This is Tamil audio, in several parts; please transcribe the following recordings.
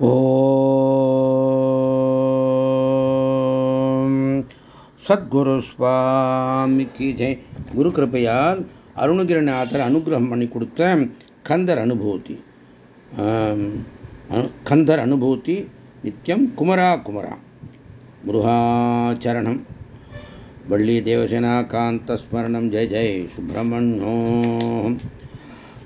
ஓம். சத்குரு சுவாமிக்கு ஜெய். குரு கிருப்பையால் அருணகிரிநாதர் அனுகிரகம் பண்ணி கொடுத்த கந்தர் அனுபூதி. கந்தர் அனுபூதி நித்தியம் குமரா குமரா. முருகாச்சரணம் வள்ளி தேவசேனா காந்தஸ்மரணம் ஜெய் ஜெய். சுப்பிரமணியோம்.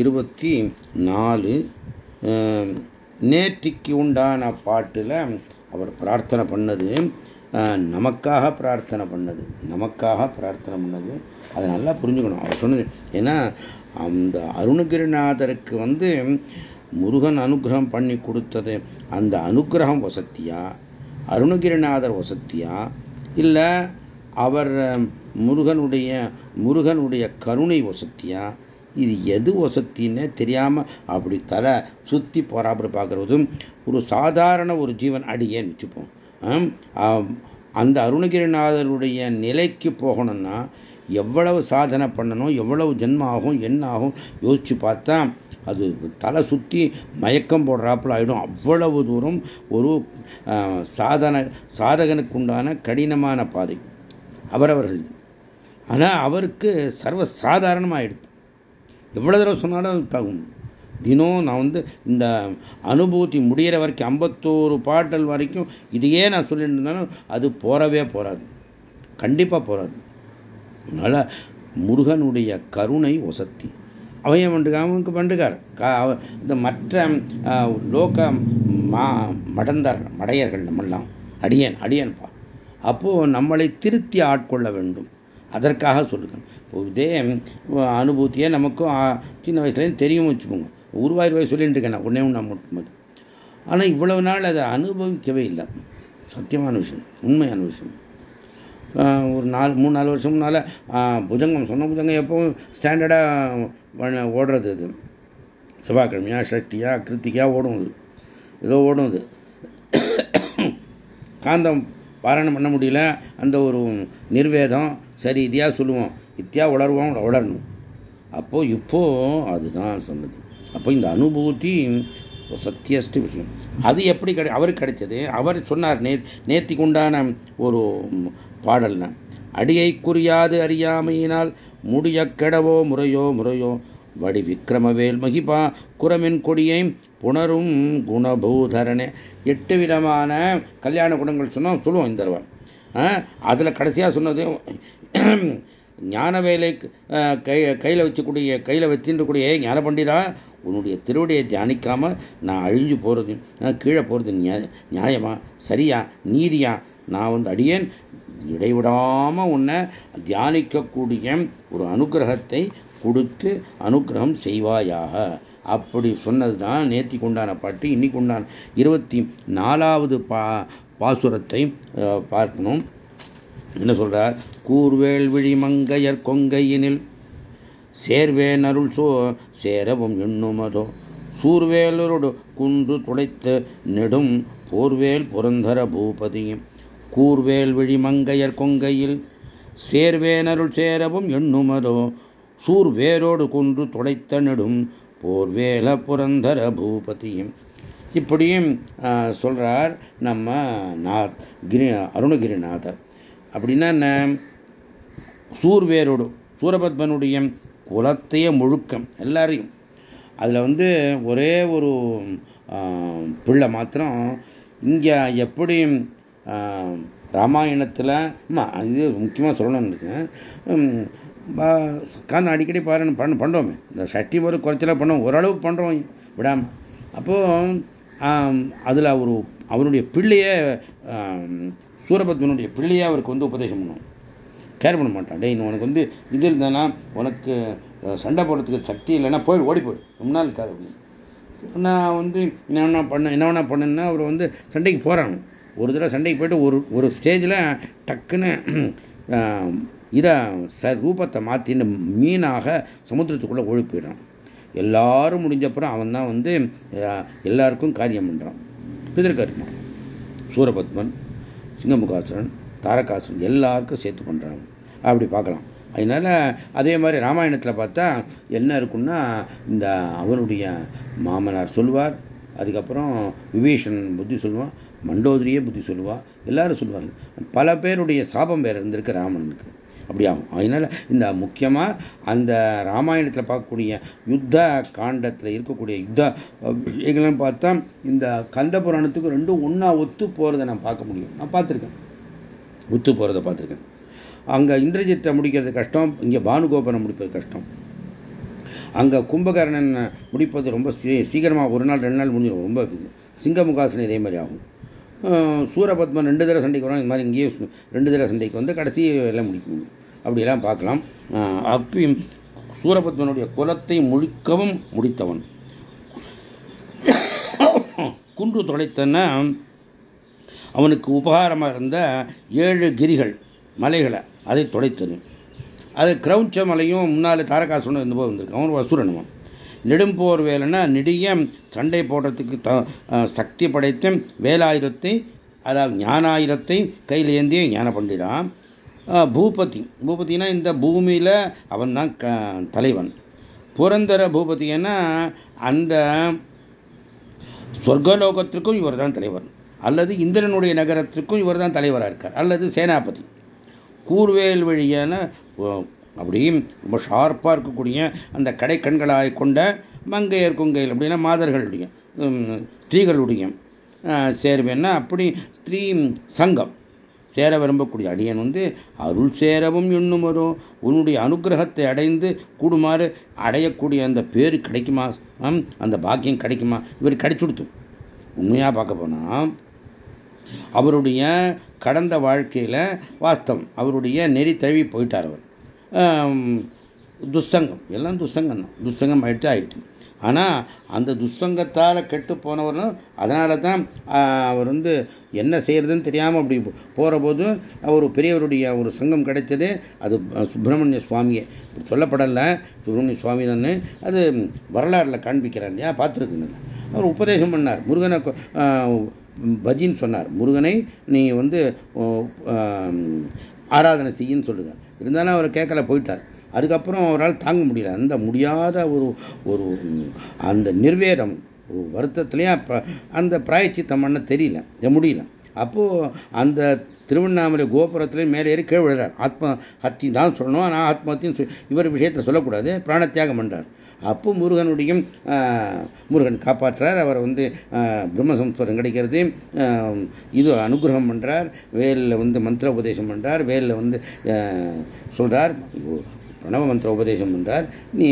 இருபத்தி நாலு நேற்றுக்கு உண்டான பாட்டில் அவர் பிரார்த்தனை பண்ணது. நமக்காக பிரார்த்தனை பண்ணது. நமக்காக பிரார்த்தனை பண்ணது. அதை நல்லா புரிஞ்சுக்கணும். அவர் சொன்னது ஏன்னா அந்த அருணகிரிநாதருக்கு வந்து முருகன் அனுகிரகம் பண்ணி கொடுத்தது அந்த அனுகிரகம் வசத்தியா? அருணகிரிநாதர் வசத்தியா? இல்லை அவர் முருகனுடைய முருகனுடைய கருணை வசத்தியா? இது எது வசத்தின்னு தெரியாமல் அப்படி தலை சுற்றி போறாப்புல பார்க்குறதும் ஒரு சாதாரண ஒரு ஜீவன் அடியேன்னு வச்சுப்போம். அந்த அருணகிரிநாதருடைய நிலைக்கு போகணும்னா எவ்வளவு சாதனை பண்ணணும் எவ்வளவு ஜென்மம் ஆகும் என்ன ஆகும் யோசிச்சு பார்த்தா அது தலை சுற்றி மயக்கம் போடுறாப்புல ஆகிடும் அவ்வளவு தூரம் ஒரு சாதனை சாதகனுக்கு உண்டான கடினமான பாதை. அவரவர்கள் ஆனால் அவருக்கு சர்வ சாதாரணமாகிடுது எவ்வளோ தடவை சொன்னாலும் தகும். தினம் நான் வந்து இந்த அனுபூதி முடிகிற வரைக்கும் ஐம்பத்தோரு பாட்டல் வரைக்கும் இதையே நான் சொல்லிட்டு இருந்தாலும் அது போறவே போகாது கண்டிப்பாக போகாது அதனால் முருகனுடைய கருணை ஒசத்தி அவன் பண்டுக? அவனுக்கு பண்டுகார். இந்த மற்ற லோக மா மடந்தார் மடையர்கள் நம்மெல்லாம். அடியன் அடியன்பா. அப்போது நம்மளை திருத்தி ஆட்கொள்ள வேண்டும். அதற்காக சொல்லுங்கள் இதே அனுபூத்தியே நமக்கும் சின்ன வயசுலேருந்து தெரியும் வச்சுக்கோங்க. உருவாயிரம் வயசு சொல்லிட்டு இருக்கேன் நான் உடனே நான் முட்டும்போது. ஆனால் இவ்வளவு நாள் அதை அனுபவிக்கவே இல்லை. சத்தியமான விஷயம் உண்மையான விஷயம். ஒரு நாலு மூணு நாலு வருஷம்னால புஜங்கம் சொன்ன புஜங்கம் எப்பவும் ஸ்டாண்டர்டாக ஓடுறது அது. செவ்வாய்க்கிழமையா ஷஷ்டியா கிருத்திகையா ஓடும் அது. ஏதோ ஓடும் அது. காந்தம் பாராயணம் பண்ண முடியல அந்த ஒரு நிர்வேதம் சரி இதையாக சொல்லுவோம். இத்தியா உளருவோம் உளரணும் அப்போ இப்போ அதுதான் சொன்னது. அப்போ இந்த அனுபூதி சத்தியஸ்ட் விஷயம். அது எப்படி கிடை அவருக்கு கிடைச்சது? அவர் சொன்னார் நே நேத்திக்கு உண்டான ஒரு பாடல்னா அடியை குறியாது அறியாமையினால் முடிய கெடவோ முறையோ முறையோ. வடி விக்ரமவேல் மகிபா குரமின் கொடியை புணரும் குணபூதரனே. எட்டு விதமான கல்யாண குணங்கள் சொன்னோம் சொல்லுவோம் இந்த தடவை. அதில் கடைசியாக சொன்னது ஞான வேலை கை கையில் வச்சக்கூடிய கையில் வச்சுருக்கூடிய ஞான பண்டிதா உன்னுடைய திருவடியை தியானிக்காம நான் அழிஞ்சு போகிறது கீழே போகிறது நியாயமா சரியா நீதியா? நான் வந்து அடியேன். இடைவிடாமல் உன்னை தியானிக்கக்கூடிய ஒரு அனுகிரகத்தை கொடுத்து அனுகிரகம் செய்வாயாக. அப்படி சொன்னது தான் நேத்தி கொண்டான பாட்டு. இன்னைக்கு உண்டான இருபத்தி நாலாவது பா பாசுரத்தை பார்க்கணும். என்ன சொல்கிறார் கூர்வேல் விழி மங்கையர் கொங்கையினில் சேர்வேன் அருள் சோ சேரவும் எண்ணுமதோ சூர்வேலரோடு குன்று துளைத்து நெடும் போர்வேல் புரந்தர பூபதியும். கூர்வேல் விழி மங்கையர் கொங்கையில் சேர்வேனருள் சேரவும் எண்ணுமதோ சூர்வேரோடு குன்று துளைத்த நெடும் போர்வேல புரந்தர பூபதியும். இப்படியும் சொல்கிறார் நம்ம நாத் கிரி அருணகிரிநாதர். அப்படின்னா என்ன? சூர்வேரோடு சூரபத்மனுடைய குலத்தையே முழுக்கம் எல்லாரையும். அதில் வந்து ஒரே ஒரு பிள்ளை மாத்திரம் இங்கே எப்படி ராமாயணத்தில் இது முக்கியமாக சொல்லணும்னு இருக்கேன். அடிக்கடி பாரு பண்ண பண்ணுறோமே இந்த சட்டி ஒரு குறைச்சலாக பண்ணோம் ஓரளவுக்கு பண்ணுறோம் விடாமல் அப்போது அதில் ஒரு அவருடைய பிள்ளையே சூரபத்மனுடைய பிள்ளையே அவருக்கு வந்து உபதேசம் பண்ணுவோம் கேர் பண்ண மாட்டான். டேய் உனக்கு வந்து இது இருந்தேன்னா உனக்கு சண்டை போடுறதுக்கு சக்தி இல்லைன்னா போய் ஓடி போயிடு நாள் இருக்காது நான் வந்து என்ன பண்ண என்ன வேணா பண்ணுன்னா அவர் வந்து சண்டைக்கு போகிறாங்க ஒரு தடவை சண்டைக்கு போயிட்டு ஒரு ஒரு ஸ்டேஜில் டக்குன்னு இதை ச ரூபத்தை மாற்றின்னு மீனாக சமுத்திரத்துக்குள்ளே ஓடி போயிடுறான். எல்லாரும் முடிஞ்சப்புறம் அவன் தான் வந்து எல்லாருக்கும் காரியம் பண்ணுறான் பிதற்கர்மா சூரபத்மன் சிங்கமுகாசுரன் தாரகாசுரன் எல்லாருக்கும் சேர்த்து பண்ணுறாங்க அப்படி பார்க்கலாம். அதனால் அதே மாதிரி ராமாயணத்தில் பார்த்தா என்ன இருக்குன்னா இந்த அவனுடைய மாமனார் சொல்லுவார் அதுக்கப்புறம் விபீஷன் புத்தி சொல்லுவான் மண்டோதரியே புத்தி சொல்லுவா எல்லாரும் சொல்லுவாங்க பல பேருடைய சாபம் வேறு இருந்திருக்கு ராமனுக்கு. அப்படியாகும் அதனால் இந்த முக்கியமாக அந்த ராமாயணத்தில் பார்க்கக்கூடிய யுத்த காண்டத்தில் இருக்கக்கூடிய யுத்த விஷயங்கள்னு பார்த்தா இந்த கந்த புராணத்துக்கு ரெண்டும் ஒன்றா ஒத்து போகிறத நான் பார்க்க முடியும். நான் பார்த்துருக்கேன். ஒத்து போகிறத பார்த்துருக்கேன். அங்கே இந்திரஜித்தை முடிக்கிறது கஷ்டம் இங்கே பானுகோபனை முடிப்பது கஷ்டம். அங்கே கும்பகர்ணன் முடிப்பது ரொம்ப சீக்கிரமாக ஒரு நாள் ரெண்டு நாள் முடிஞ்சிடும் ரொம்ப இது சிங்கமுகாசனம் இதே மாதிரி ஆகும். சூரபத்மன் ரெண்டு தடவை சண்டைக்கு வரும். இது மாதிரி இங்கேயும் ரெண்டு தடவை சண்டைக்கு வந்து கடைசி எல்லாம் முடிக்க முடியும் அப்படியெல்லாம் பார்க்கலாம். அப்பயும் சூரபத்மனுடைய குலத்தை முழுக்கவும் முடித்தவன். குன்று தொலைத்தன அவனுக்கு உபகாரமாக இருந்த ஏழு கிரிகள் மலைகளை. அதை தொலைத்தது அது கிரௌச்ச மலையும் முன்னால் தாரகாசுரன் இருந்தபோது வந்திருக்கு. அவன் அசுரனுவன் நெடும்போர் வேலைன்னா நெடிய சண்டை போடுறதுக்கு த சக்தி படைத்த வேலாயுதத்தை அதாவது ஞானாயுதத்தை கையில் ஏந்திய ஞான பண்டிதான் பூபதி. பூபதினா இந்த பூமியில் அவன் தான் க தலைவன். புரந்தர பூபதினா அந்த சொர்க்கலோகத்திற்கும் இவர் தான் தலைவர். அல்லது இந்திரனுடைய நகரத்திற்கும் இவர் தான் தலைவராக இருக்கார். அல்லது சேனாபதி. கூர்வேல் வழியான அப்படியும் ரொம்ப ஷார்ப்பாக இருக்கக்கூடிய அந்த கடை கண்களாய் கொண்ட மங்கையர் கொங்கையில் அப்படின்னா மாதர்களுடைய ஸ்திரீகளுடைய சேர்வேன்னா அப்படி ஸ்திரீ சங்கம் சேர விரும்பக்கூடிய அடியன் வந்து அருள் சேரவும் இன்னும் வரும் உன்னுடைய அனுகிரகத்தை அடைந்து கூடுமாறு அடையக்கூடிய அந்த பேர் கிடைக்குமா? அந்த பாக்கியம் கிடைக்குமா? இவர் கிடைச்சுடுத்து உண்மையாக பார்க்க போனால் அவருடைய கடந்த வாழ்க்கையில் வாஸ்தவம். அவருடைய நெறி தழுவி போயிட்டார் அவர். துஸ்தங்கம் எல்லாம் துஸ்தங்கம் தான். துஸ்தங்கம் ஆயிடுச்சு ஆயிடுச்சு. ஆனால் அந்த துஸ்தங்கத்தால் கெட்டு போனவரும் அதனால தான் அவர் வந்து என்ன செய்யறதுன்னு தெரியாமல் அப்படி போகிற போது ஒரு பெரியவருடைய ஒரு சங்கம் கிடைத்தது அது சுப்பிரமணிய சுவாமியை. சொல்லப்படலை சுப்பிரமணிய சுவாமி தான். அது வரலாறில் காண்பிக்கிறார் இல்லையா? பார்த்துருக்குங்க அவர் உபதேசம் பண்ணார். முருகனை பஜின்னு சொன்னார். முருகனை நீ வந்து ஆராதனை செய்யின்னு சொல்லுங்க. இருந்தாலும் அவர் கேட்கல போயிட்டார். அதுக்கப்புறம் அவரால் தாங்க முடியல. அந்த முடியாத ஒரு ஒரு அந்த நிர்வேதம் வருத்தத்துலேயே அந்த பிராயச்சித்தம் பண்ண தெரியல. முடியல. அப்போது அந்த திருவண்ணாமலை கோபுரத்துலேயும் மேலே ஏறி கீழ் விழுறார். ஆத்ம ஹத்தி தான் சொல்லணும். ஆனால் ஆத்மஹத்தின்னு இவர் விஷயத்தில் சொல்லக்கூடாது. பிராணத்தியாகம் பண்ணுறார் அப்போ முருகனுடையும் முருகன் காப்பாற்றார். அவர் வந்து பிரம்மசம்ஸ்வரம் கிடைக்கிறது. இது அனுகிரகம் பண்ணுறார் வேலில் வந்து மந்திர உபதேசம் பண்ணுறார் வேலில் வந்து சொல்கிறார் பிரணவ மந்திர உபதேசம் பண்ணுறார் நீ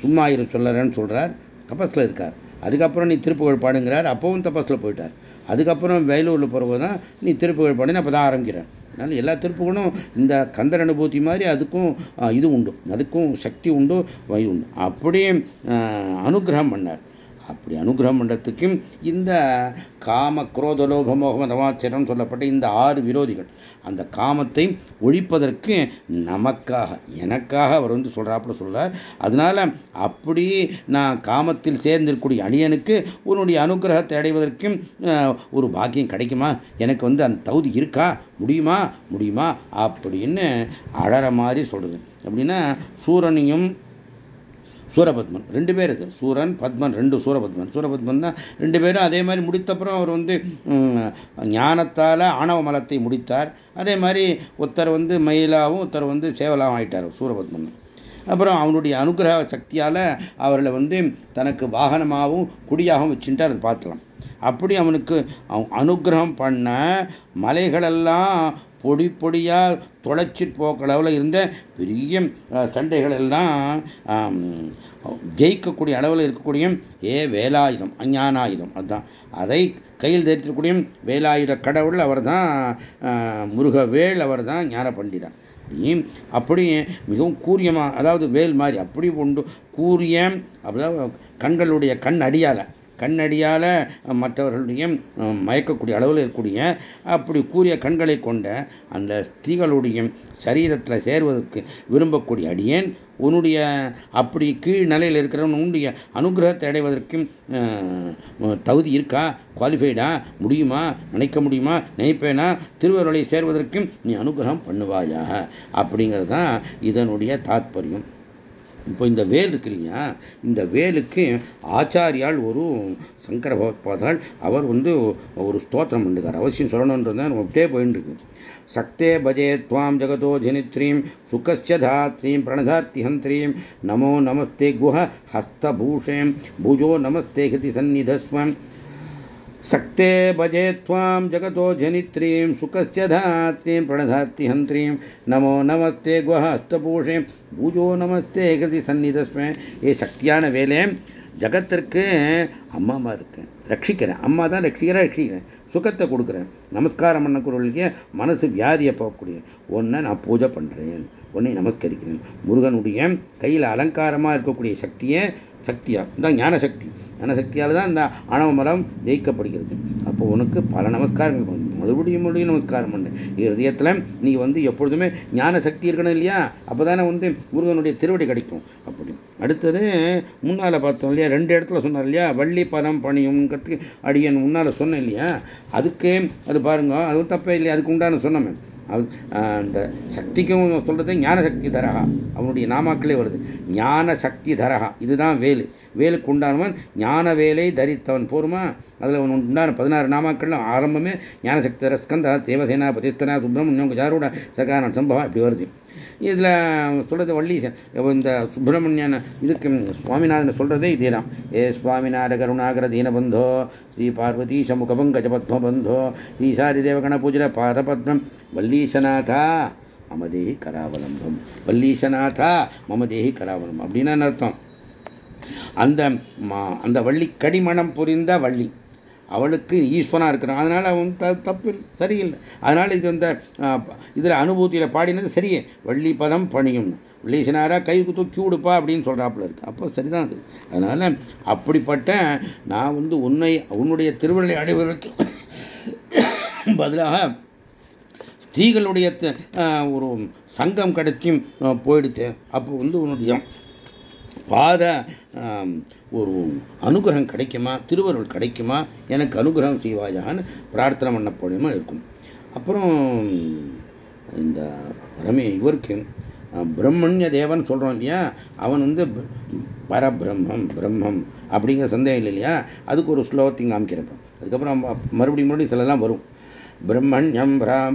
சும்மா இரு சொல்லறேன்னு சொல்கிறார் தபஸில் இருக்கார். அதுக்கப்புறம் நீ திருப்புகழ் பாடுங்கிறார். அப்பவும் தபஸில் போயிட்டார். அதுக்கப்புறம் வயலூரில் போகிறபோது தான் நீ திருப்புகழ் பாடுன்னு அப்போ தான் ஆரம்பிக்கிறேன். அதனால் எல்லா திருப்புகளும் இந்த கந்தர் அனுபூதி மாதிரி அதுக்கும் இது உண்டு. அதுக்கும் சக்தி உண்டு வழி உண்டு. அப்படியே அனுகிரகம் பண்ணார். அப்படி அனுகிரகம் பண்ணுறதுக்கும் இந்த காம குரோத லோப மோகம் தமாச்சரம் சொல்லப்பட்ட இந்த ஆறு விரோதிகள் அந்த காமத்தை ஒழிப்பதற்கு நமக்காக எனக்காக அவர் வந்து சொல்கிறாப்புல சொல்கிறார் அதனால அப்படி நான் காமத்தில் சேர்ந்திருக்கக்கூடிய அணியனுக்கு உன்னுடைய அனுகிரகத்தை அடைவதற்கும் ஒரு பாக்கியம் கிடைக்குமா? எனக்கு வந்து அந்த தகுதி இருக்கா? முடியுமா? முடியுமா? அப்படின்னு அழற மாதிரி சொல்கிறது அப்படின்னா சூரனையும் சூரபத்மன் ரெண்டு பேர் இது. சூரன் பத்மன் ரெண்டு சூரபத்மன் சூரபத்மன் தான் ரெண்டு பேரும் அதே மாதிரி முடித்தப்புறம் அவர் வந்து ஞானத்தால் ஆணவ மலத்தை முடித்தார். அதே மாதிரி ஒருத்தர் வந்து மயிலாவும் ஒருத்தர் வந்து சேவலாவும் ஆயிட்டார் சூரபத்மன் அப்புறம் அவனுடைய அனுகிரக சக்தியால் அவர்களை வந்து தனக்கு வாகனமாகவும் குடியாகவும் வச்சுட்டு அதை பார்த்துலாம் அப்படி அவனுக்கு அனுகிரகம் பண்ண மலைகளெல்லாம் பொடி பொடியாக தொலைச்சி போக்களவில் இருந்த பெரிய சண்டைகள் எல்லாம் ஜெயிக்கக்கூடிய அளவில் இருக்கக்கூடிய ஏ வேலாயுதம் அஞ்ஞானாயுதம் அதுதான். அதை கையில் தரித்திருக்கூடிய வேலாயுத கடவுள் அவர் தான் முருகவேல் அவர் தான் ஞான பண்டிதன் அப்படி மிகவும் கூரியமாக அதாவது வேல் மாதிரி அப்படி உண்டு கூரிய அதாவது கண்களுடைய கண் அடியால கண்ணடியால் மற்றவர்களுடைய மயக்கக்கூடிய அளவில் இருக்கக்கூடிய அப்படி கூறிய கண்களை கொண்ட அந்த ஸ்திரீகளுடைய சரீரத்தில் சேர்வதற்கு விரும்பக்கூடிய அடியேன் உன்னுடைய அப்படி கீழ் நிலையில் இருக்கிறவன் உன்னுடைய அனுகிரகத்தை அடைவதற்கும் தகுதி இருக்கா? குவாலிஃபைடா முடியுமா? நினைக்க முடியுமா? நினைப்பேனா? திருவருளை சேர்வதற்கும் நீ அனுகிரகம் பண்ணுவாயாக. அப்படிங்கிறது தான் இதனுடைய தாத்பரியம். இப்போ இந்த வேல் இருக்கு இல்லையா இந்த வேலுக்கு ஆச்சாரியால் ஒரு சங்கர பகவத்பாதால் அவர் வந்து ஒரு ஸ்தோத்திரம் பண்ணுறார் அவசியம் சொல்லணுன்றது அப்படியே போயின்னு இருக்கு. சக்தே பஜே துவாம் ஜகதோ ஜனித்ரீம் சுகஸ்ய தாத்ரீம் பிரணதாத்திஹந்திரீம் நமோ நமஸ்தே குஹ ஹஸ்தபூஷேம் பூஜோ நமஸ்தே ஹிதி சந்நிதஸ்வம். सक्ते भजे त्वां जगतो जनित्रीं सुखस्य धात्रीं प्रणधाति हन्त्रीं नमो नमस्ते குஹஸ்தபூஷே பூஜோ நமஸ்தே கதி சந்நிதஸ்மே ஏ சக்தியான வேலை ஜகத்திற்கு அம்மாமா இருக்கேன் ரட்சிக்கிறேன் அம்மா தான் ரட்சிக்கிறேன் ரட்சிக்கிறேன் சுகத்தை கொடுக்குறேன் நமஸ்காரம் பண்ணக்கூடியவர்களுக்கு மனசு வியாதியை போகக்கூடிய ஒன்றை நான் பூஜை பண்ணுறேன் உன்னை நமஸ்கரிக்கிறேன் முருகனுடைய கையில் அலங்காரமாக இருக்கக்கூடிய சக்தியை சக்தியாக தான் ஞான சக்தி ஞான சக்தியால் தான் இந்த ஆணவ மரம் ஜெயிக்கப்படுகிறது. அப்போ உனக்கு பல நமஸ்காரங்கள் மறுபடியும் மறுபடியும் நமஸ்காரம் பண்ணு. ஹிருதயத்தில் நீ வந்து எப்பொழுதுமே ஞான சக்தி இருக்கணும் இல்லையா? அப்போ தானே வந்து முருகனுடைய திருவடி கிடைக்கும். அப்படி. அடுத்தது முன்னால் பார்த்தோம் இல்லையா? ரெண்டு இடத்துல சொன்னார் இல்லையா? வள்ளி பதம் பணியும் கற்று அடியன் முன்னால் சொன்னேன் இல்லையா? அதுக்கு அது பாருங்க அது தப்பே இல்லையா? அதுக்கு உண்டான சொன்னமே. அந்த சக்திக்கும் சொல்கிறது ஞான சக்தி தரகா அவனுடைய நாமாக்களே வருது. ஞான சக்தி தரகா இதுதான் வேலு. வேலுக்கு உண்டானவன் ஞான வேலை தரித்தவன். போருமா? அதில் அவன் உண்டான பதினாறு நாமாக்கள்ல ஆரம்பமே ஞானசக்தி தர ஸ்கந்தா தேவசேனா பதித்தனா சுப்பிரமணியம் ஜாரூட சகாரன் சம்பவம் இப்படி வருது. இதில் சொல்றது வள்ளி. இந்த சுப்பிரமணியன் இதுக்கு சுவாமிநாதன் சொல்றதே இதே தான் ஏ சுவாமிநாத கருணாகர தீனபந்தோ ஸ்ரீ பார்வதி சமுகபங்கஜ பத்மபந்தோ ஈசாரி தேவகண பூஜிர பாதபத்மம் வல்லீசநாதா மமதேகி கராவலம்பம். வல்லீசநாதா மமதேகி கராவலம்பம். அப்படின்னு அர்த்தம்? அந்த அந்த வள்ளி கடிமணம் புரிந்த வள்ளி. அவளுக்கு ஈஸ்வனாக இருக்கிறான். அதனால அவன் த தப்பு சரியில்லை. அதனால இது அந்த இதில் அனுபூதியில் பாடினது சரியே. வள்ளி பதம் பணியும். வள்ளீசனாரா கைக்கு தூக்கி விடுப்பா அப்படின்னு சொல்கிறாப்புல இருக்கு. அப்போ சரிதான் அது. அதனால அப்படிப்பட்ட நான் வந்து உன்னை உன்னுடைய திருவிழை அடைவதற்கு பதிலாக ஸ்திரீகளுடைய ஒரு சங்கம் கிடைச்சும் போயிடுச்சு. அப்போ வந்து உன்னுடைய பாத ஒரு அனுகிரகம் கிடைக்குமா? திருவருள் கிடைக்குமா? எனக்கு அனுகிரகம் செய்வாயான்னு பிரார்த்தனை பண்ண போடியமா இருக்கும். அப்புறம் இந்த ரமே இவருக்கு பிரம்மண்ய தேவன் சொல்கிறோம் இல்லையா? அவன் வந்து பரபிரம்மம் பிரம்மம் அப்படிங்கிற சந்தேகம் இல்லை இல்லையா? அதுக்கு ஒரு ஸ்லோகத்தையும் காமிக்கிறப்ப அதுக்கப்புறம் மறுபடியும் மறுபடியும் சிலலாம் வரும். ब्रह्मण्यं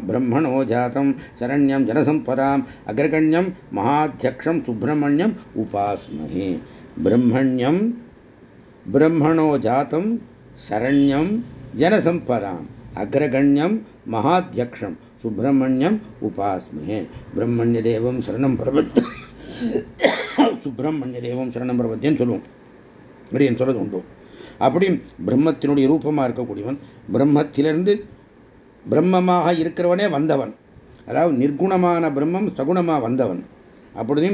ब्रह्मणो जातं शरण्यं जनसम्पदाम् अग्रगण्यं महाध्यक्षं सुब्रह्मण्यम् उपास्महे ब्रह्मण्यं ब्रह्मणो जातं शरण्यं जनसम्पदाम् अग्रगण्यं महाध्यक्षं சுப்பிரமணியம் உபாஸ்மயே பிரம்மண்ய தேவம் சரணம் பிரபத் சுப்பிரமணிய தேவம் சரணம் பிரபத்தியன்னு சொல்லுவோம் அப்படின்னு சொல்றது உண்டு அப்படி பிரம்மத்தினுடைய ரூபமாக இருக்கக்கூடியவன் பிரம்மத்திலிருந்து பிரம்மமாக இருக்கிறவனே வந்தவன். அதாவது நிர்குணமான பிரம்மம் சகுணமாக வந்தவன். அப்படி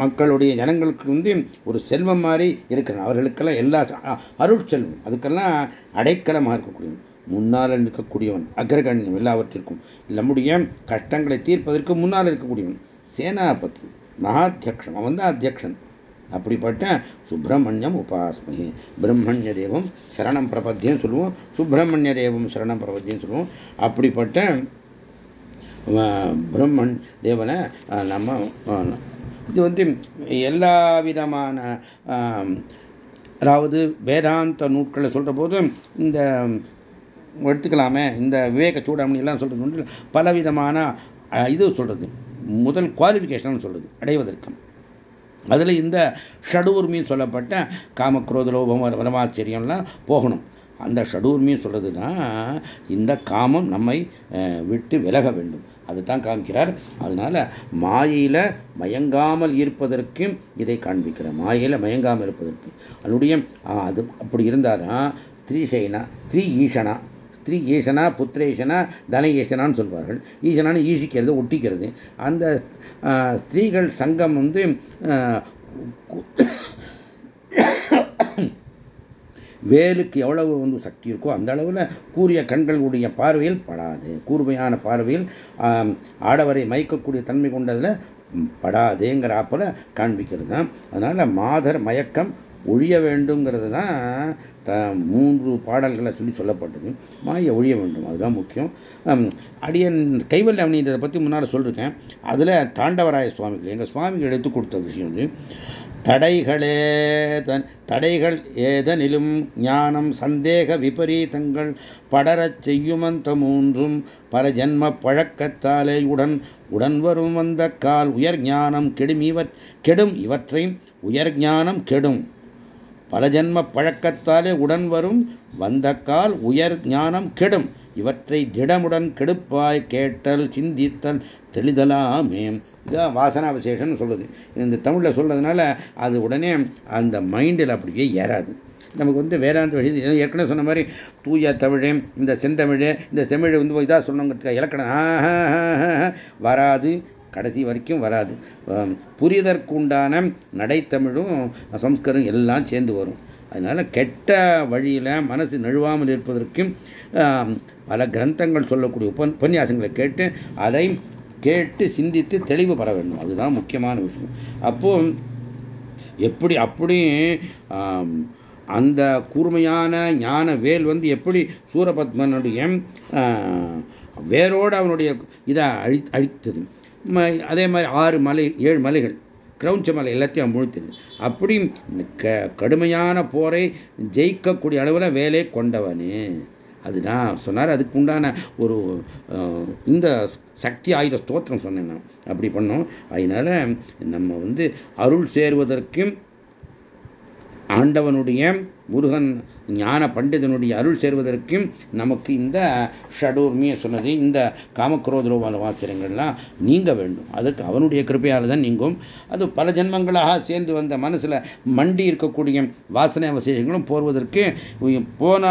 மக்களுடைய ஜனங்களுக்கு வந்து ஒரு செல்வம் மாதிரி இருக்கிறான். அவர்களுக்கெல்லாம் எல்லா அருட்செல்வம் அதுக்கெல்லாம் அடைக்கலமாக இருக்கக்கூடியவன். முன்னால் இருக்கக்கூடியவன் அக்ரகண்யம் எல்லாவற்றிற்கும். நம்முடைய கஷ்டங்களை தீர்ப்பதற்கு முன்னால் இருக்கக்கூடியவன். சேனாபதி மகாத்தியக்ஷன். அவன் தான் அத்தியக்ஷன். அப்படிப்பட்ட சுப்பிரமணியம் உபாஸ்மகி பிரம்மண்ய தேவம் சரணம் பிரபத்தியம் சொல்லுவோம். சுப்பிரமணிய தேவம் சரணம் பிரபத்தியம் சொல்லுவோம். அப்படிப்பட்ட பிரம்மன் தேவனை நம்ம இது வந்து எல்லா விதமான அதாவது வேதாந்த நூட்களை சொல்கிற போது இந்த எடுத்துக்கலாமே இந்த விவேக சூடாமணி எல்லாம் சொல்கிறது பலவிதமான இது சொல்கிறது முதல் குவாலிஃபிகேஷன் சொல்கிறது அடைவதற்கு அதில் இந்த ஷடூர்மின்னு சொல்லப்பட்ட காமக்ரோத லோபம் வரமாச்சரியம்லாம் போகணும். அந்த ஷடூர்மின்னு சொல்கிறது தான் இந்த காமம் நம்மை விட்டு விலக வேண்டும். அதுதான் காமிக்கிறார். அதனால மாயையில் மயங்காமல் இருப்பதற்கும் இதை காண்பிக்கிறார் மாயையில் மயங்காமல் இருப்பதற்கு. அதனுடைய அது அப்படி இருந்தாதான் த்ரீசைனா த்ரீ ஈஷனா ஸ்திரீ ஈசனா புத்திரேஷனா தன ஈசனான்னு சொல்வார்கள். ஈசனான்னு ஈசிக்கிறது ஒட்டிக்கிறது. அந்த ஸ்திரீகள் சங்கம் வந்து வேலுக்கு எவ்வளவு வந்து சக்தி இருக்கோ அந்த அளவில் கூறிய கண்களுடைய பார்வையில் படாது. கூர்மையான பார்வையில் ஆடவரை மயக்கக்கூடிய தன்மை கொண்டதில் படாதேங்கிற ஆப்பில் காண்பிக்கிறது தான் அதனால் மாதர் மயக்கம் ஒழிய வேண்டுங்கிறது தான் மூன்று பாடல்களை சொல்லி சொல்லப்பட்டது. மாய ஒழிய வேண்டும் அதுதான் முக்கியம். அடியன் கைவல்ல அவனி இதை பற்றி முன்னால் சொல்லியிருக்கேன் அதில் தாண்டவராய சுவாமிகள் எங்கள் சுவாமிகள் எடுத்து கொடுத்த விஷயம் வந்து தடைகளே தன் தடைகள் ஏதனிலும் ஞானம் சந்தேக விபரீதங்கள் படரச் செய்யுமந்த மூன்றும் பல ஜென்ம பழக்கத்தாலே உடன் உடன் வரும் வந்த கால் உயர் ஞானம் கெடும் இவற் கெடும் இவற்றை உயர் ஞானம் கெடும். பல ஜென்ம பழக்கத்தாலே உடன் வரும் வந்த கால் உயர் ஞானம் கெடும் இவற்றை திடமுடன் கெடுப்பாய் கேட்டல் சிந்தித்தல் தெளிதலாமே இதான் வாசனா விசேஷம்னு சொல்லுது இந்த தமிழில் சொல்றதுனால அது உடனே அந்த மைண்டில் அப்படியே ஏறாது நமக்கு வந்து வேதாந்த வழி ஏற்கனவே சொன்ன மாதிரி தூய தமிழ் இந்த செந்தமிழ் இந்த செமிழ் வந்து இதாக சொன்னவங்க இலக்கணம் வராது கடைசி வரைக்கும் வராது. புரிதற்குண்டான நடைத்தமிழும் சம்ஸ்கிருதம் எல்லாம் சேர்ந்து வரும். அதனால கெட்ட வழியில் மனசு நழுவாமல் இருப்பதற்கும் பல கிரந்தங்கள் சொல்லக்கூடிய உப உபன்யாசங்களை கேட்டு அதை கேட்டு சிந்தித்து தெளிவு பெற வேண்டும். அதுதான் முக்கியமான விஷயம். அப்போ எப்படி அப்படி அந்த கூர்மையான ஞான வேல் வந்து எப்படி சூரபத்மனுடைய வேரோடு அவனுடைய இதை அழி அழித்தது. அதே மாதிரி ஆறு மலை ஏழு மலைகள். கிரௌஞ்ச மலை எல்லாத்தையும் முழுத்தது. அப்படி க கடுமையான போரை ஜெயிக்கக்கூடிய அளவில் வேலை கொண்டவனே. அதுதான் சொன்னார். அதுக்கு உண்டான ஒரு இந்த சக்தி ஆயுத ஸ்தோத்திரம் சொன்னேன் நான். அப்படி பண்ணோம். அதனால நம்ம வந்து அருள் சேருவதற்கும் ஆண்டவனுடைய முருகன் ஞான பண்டிதனுடைய அருள் சேர்வதற்கும் நமக்கு இந்த ஷடூர்மியை சொன்னது இந்த காமக்ரோதரோபால வாசிரங்கள்லாம் நீங்க வேண்டும். அதுக்கு அவனுடைய கிருப்பையால் தான் நீங்கும். அது பல ஜென்மங்களாக சேர்ந்து வந்த மனசில் மண்டி இருக்கக்கூடிய வாசனை அவசியங்களும் போர்வதற்கு போன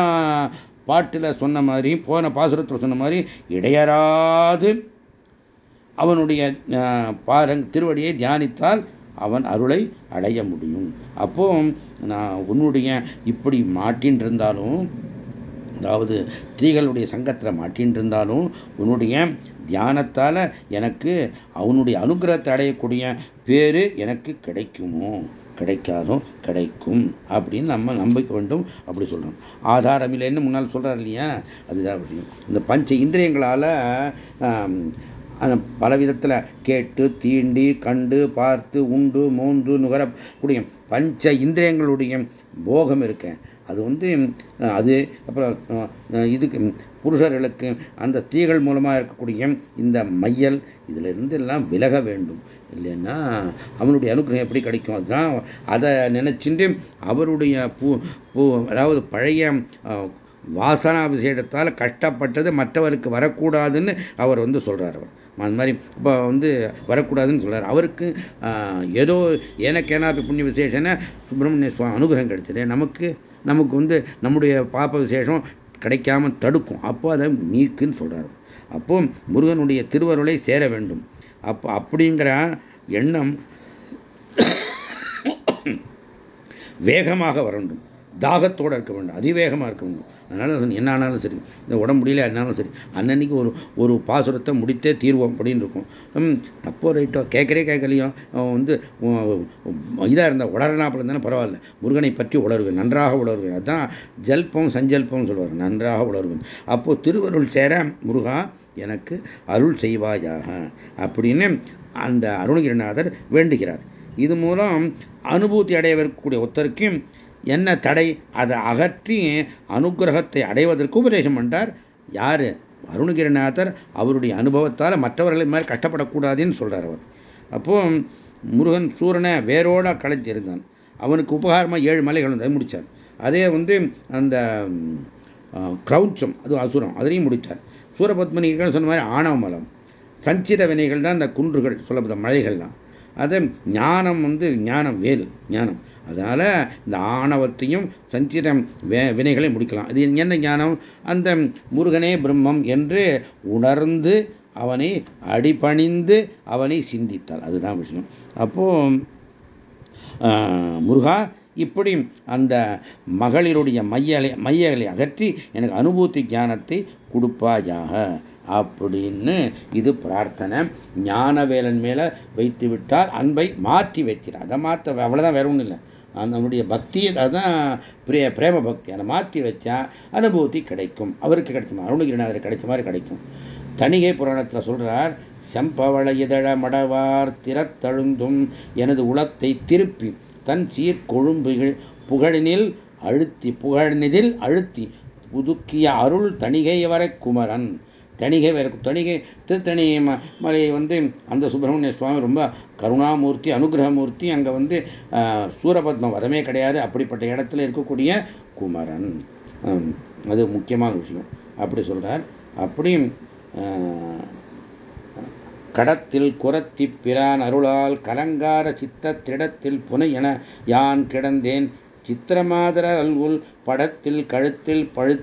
பாட்டில் சொன்ன மாதிரி போன பாசுரத்தில் சொன்ன மாதிரி இடையறாது அவனுடைய பாரங் திருவடியை தியானித்தால் அவன் அருளை அடைய முடியும். அப்போ நான் உன்னுடைய இப்படி மாட்டின் இருந்தாலும் அதாவது ஸ்திரீகளுடைய சங்கத்தில் மாட்டின் இருந்தாலும் உன்னுடைய தியானத்தால் எனக்கு அவனுடைய அனுகிரகத்தை அடையக்கூடிய பேரு எனக்கு கிடைக்குமோ? கிடைக்காதோ? கிடைக்கும். அப்படின்னு நம்ம நம்பிக்க வேண்டும். அப்படி சொல்கிறோம் ஆதாரம் இல்லைன்னு முன்னால் சொல்கிறார் இல்லையா? அதுதான் விஷயம். இந்த பஞ்ச இந்திரியங்களால் பல விதத்தில் கேட்டு தீண்டி கண்டு பார்த்து உண்டு மூன்று நுகரக்கூடிய பஞ்ச இந்திரியங்களுடைய போகம் இருக்கேன் அது வந்து அது அப்புறம் இதுக்கு புருஷர்களுக்கு அந்த தீகள் மூலமாக இருக்கக்கூடிய இந்த மையல் இதிலிருந்து எல்லாம் விலக வேண்டும். இல்லைன்னா அவனுடைய அனுகிரகம் எப்படி கிடைக்கும்? அதுதான் அதை நினைச்சுட்டு அவருடைய பூ பூ அதாவது பழைய வாசனாவிசேடத்தால் கஷ்டப்பட்டது மற்றவருக்கு வரக்கூடாதுன்னு அவர் வந்து சொல்கிறார் அவர். அந்த மாதிரி இப்போ வந்து வரக்கூடாதுன்னு சொல்கிறார் அவருக்கு ஏதோ எனக்கேனா புண்ணிய விசேஷன சுப்பிரமணிய சுவாமி அனுகிரகம் கிடைச்சது. நமக்கு நமக்கு வந்து நம்முடைய பாப்ப விசேஷம் கிடைக்காம தடுக்கும். அப்போ அதை நீக்குன்னு சொல்கிறார் அப்போ முருகனுடைய திருவருளை சேர வேண்டும். அப்போ அப்படிங்கிற எண்ணம் வேகமாக வரண்டும் தாகத்தோடு இருக்க வேண்டும் அதிவேகமாக இருக்க வேண்டும். அதனால் என்ன ஆனாலும் சரி இந்த உடம்பு முடியல என்னாலும் சரி அன்னன்னைக்கு ஒரு ஒரு பாசுரத்தை முடித்தே தீர்வோம் அப்படின்னு இருக்கும். தப்போ ரைட்டோ கேட்கறே கேட்கலையோ வந்து இதாக இருந்தால் உளறனாப்பில் இருந்தாலும் பரவாயில்ல. முருகனை பற்றி உளருவேன் நன்றாக உளருவேன் அதுதான் ஜல்பம் சஞ்சல்பம் சொல்லுவார் நன்றாக உளருவேன் அப்போது திருவருள் சேர முருகா எனக்கு அருள் செய்வாயாக அப்படின்னு அந்த அருணகிரிநாதர் வேண்டுகிறார். இது மூலம் அனுபூத்தி அடையக்கூடிய ஒருத்தருக்கும் என்ன தடை? அதை அகற்றி அனுகிரகத்தை அடைவதற்கு உபதேசம் பண்ணார் யாரு? அருணகிரிநாதர். அவருடைய அனுபவத்தால் மற்றவர்களை மாதிரி கஷ்டப்படக்கூடாதுன்னு சொல்றார் அவர். அப்போ முருகன் சூரனை வேரோட களைச்சிருந்தான் அவனுக்கு உபகாரமாக ஏழு மலைகள் வந்து முடித்தார் அதே வந்து அந்த கிரௌச்சம் அது அசுரம் அதையும் முடித்தார் சூரபத்மனிகள் சொன்ன மாதிரி ஆணவ மலம் சஞ்சித வினைகள் தான் அந்த குன்றுகள் சொல்லப்பட்ட மலைகள் தான் அது ஞானம் வந்து ஞானம் வேல் ஞானம். அதனால் இந்த ஆணவத்தையும் சஞ்சித வினைகளை முடிக்கலாம். அது என்ன ஞானம்? அந்த முருகனே பிரம்மம் என்று உணர்ந்து அவனை அடிபணிந்து அவனை சிந்தித்தார். அதுதான் விஷயம். அப்போ முருகா இப்படி அந்த மகளிருடைய மையலை மையலை அகற்றி எனக்கு அனுபூத்தி ஞானத்தை கொடுப்பாயாக. அப்படின்னு இது பிரார்த்தனை. ஞானவேலன் மேல வைத்து விட்டால் அன்பை மாற்றி வைக்கிறார். அதை மாற்ற அவ்வளோதான் வேற ஒன்றும் இல்லை. நம்முடைய பக்தி அதுதான் பிரே பிரேம பக்தி. அதை மாற்றி வச்சா அனுபூதி கிடைக்கும். அவருக்கு கிடைச்ச மாதிரி அருணகிரிநாதர் கிடைச்ச மாதிரி கிடைக்கும். தணிகை புராணத்தில் சொல்றார் செம்பவள இதழ மடவார் திறத்தழுந்தும் எனது உளத்தை திருப்பி தன் சீர் கொழும்புகள் புகழினில் அழுத்தி புகழினிதில் அழுத்தி புதுக்கிய அருள் தணிகை வரை குமரன். தணிகை வேறு தணிகை திருத்தணி மலை வந்து அந்த சுப்பிரமணிய சுவாமி ரொம்ப கருணாமூர்த்தி அனுகிரகமூர்த்தி. அங்கே வந்து சூரபத்ம வரமே கிடையாது. அப்படிப்பட்ட இடத்துல இருக்கக்கூடிய குமரன். அது முக்கியமான விஷயம். அப்படி சொல்கிறார் அப்படியும் கடத்தில் குரத்தி பிரான் அருளால் கலங்கார சித்த திடத்தில் புனை என யான் கிடந்தேன். சித்திரமாதர அல்குல் படத்தில் கழுத்தில் பழு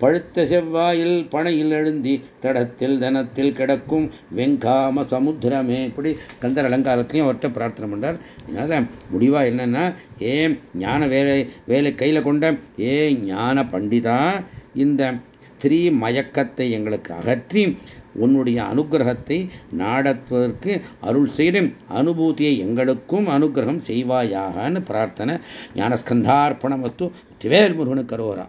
பழுத்த செவ்வாயில் பனையில் எழுந்தி தடத்தில் தனத்தில் கிடக்கும் வெங்காம சமுத்திரமே. இப்படி கந்தர் அலங்காரத்திலையும் அவர்கிட்ட பிரார்த்தனை பண்ணார் அதனால் முடிவாக என்னன்னா ஏ ஞான வேலை வேலை கையில் கொண்ட ஏ ஞான பண்டிதா இந்த ஸ்திரீ மயக்கத்தை எங்களுக்கு அகற்றி உன்னுடைய அனுகிரகத்தை நாடத்துவதற்கு அருள் செய்து அனுபூதியை எங்களுக்கும் அனுகிரகம் செய்வாயாகனு பிரார்த்தனை ஞானஸ்கந்தார்ப்பணம் வத்து திவேல் முருகனு கரோரா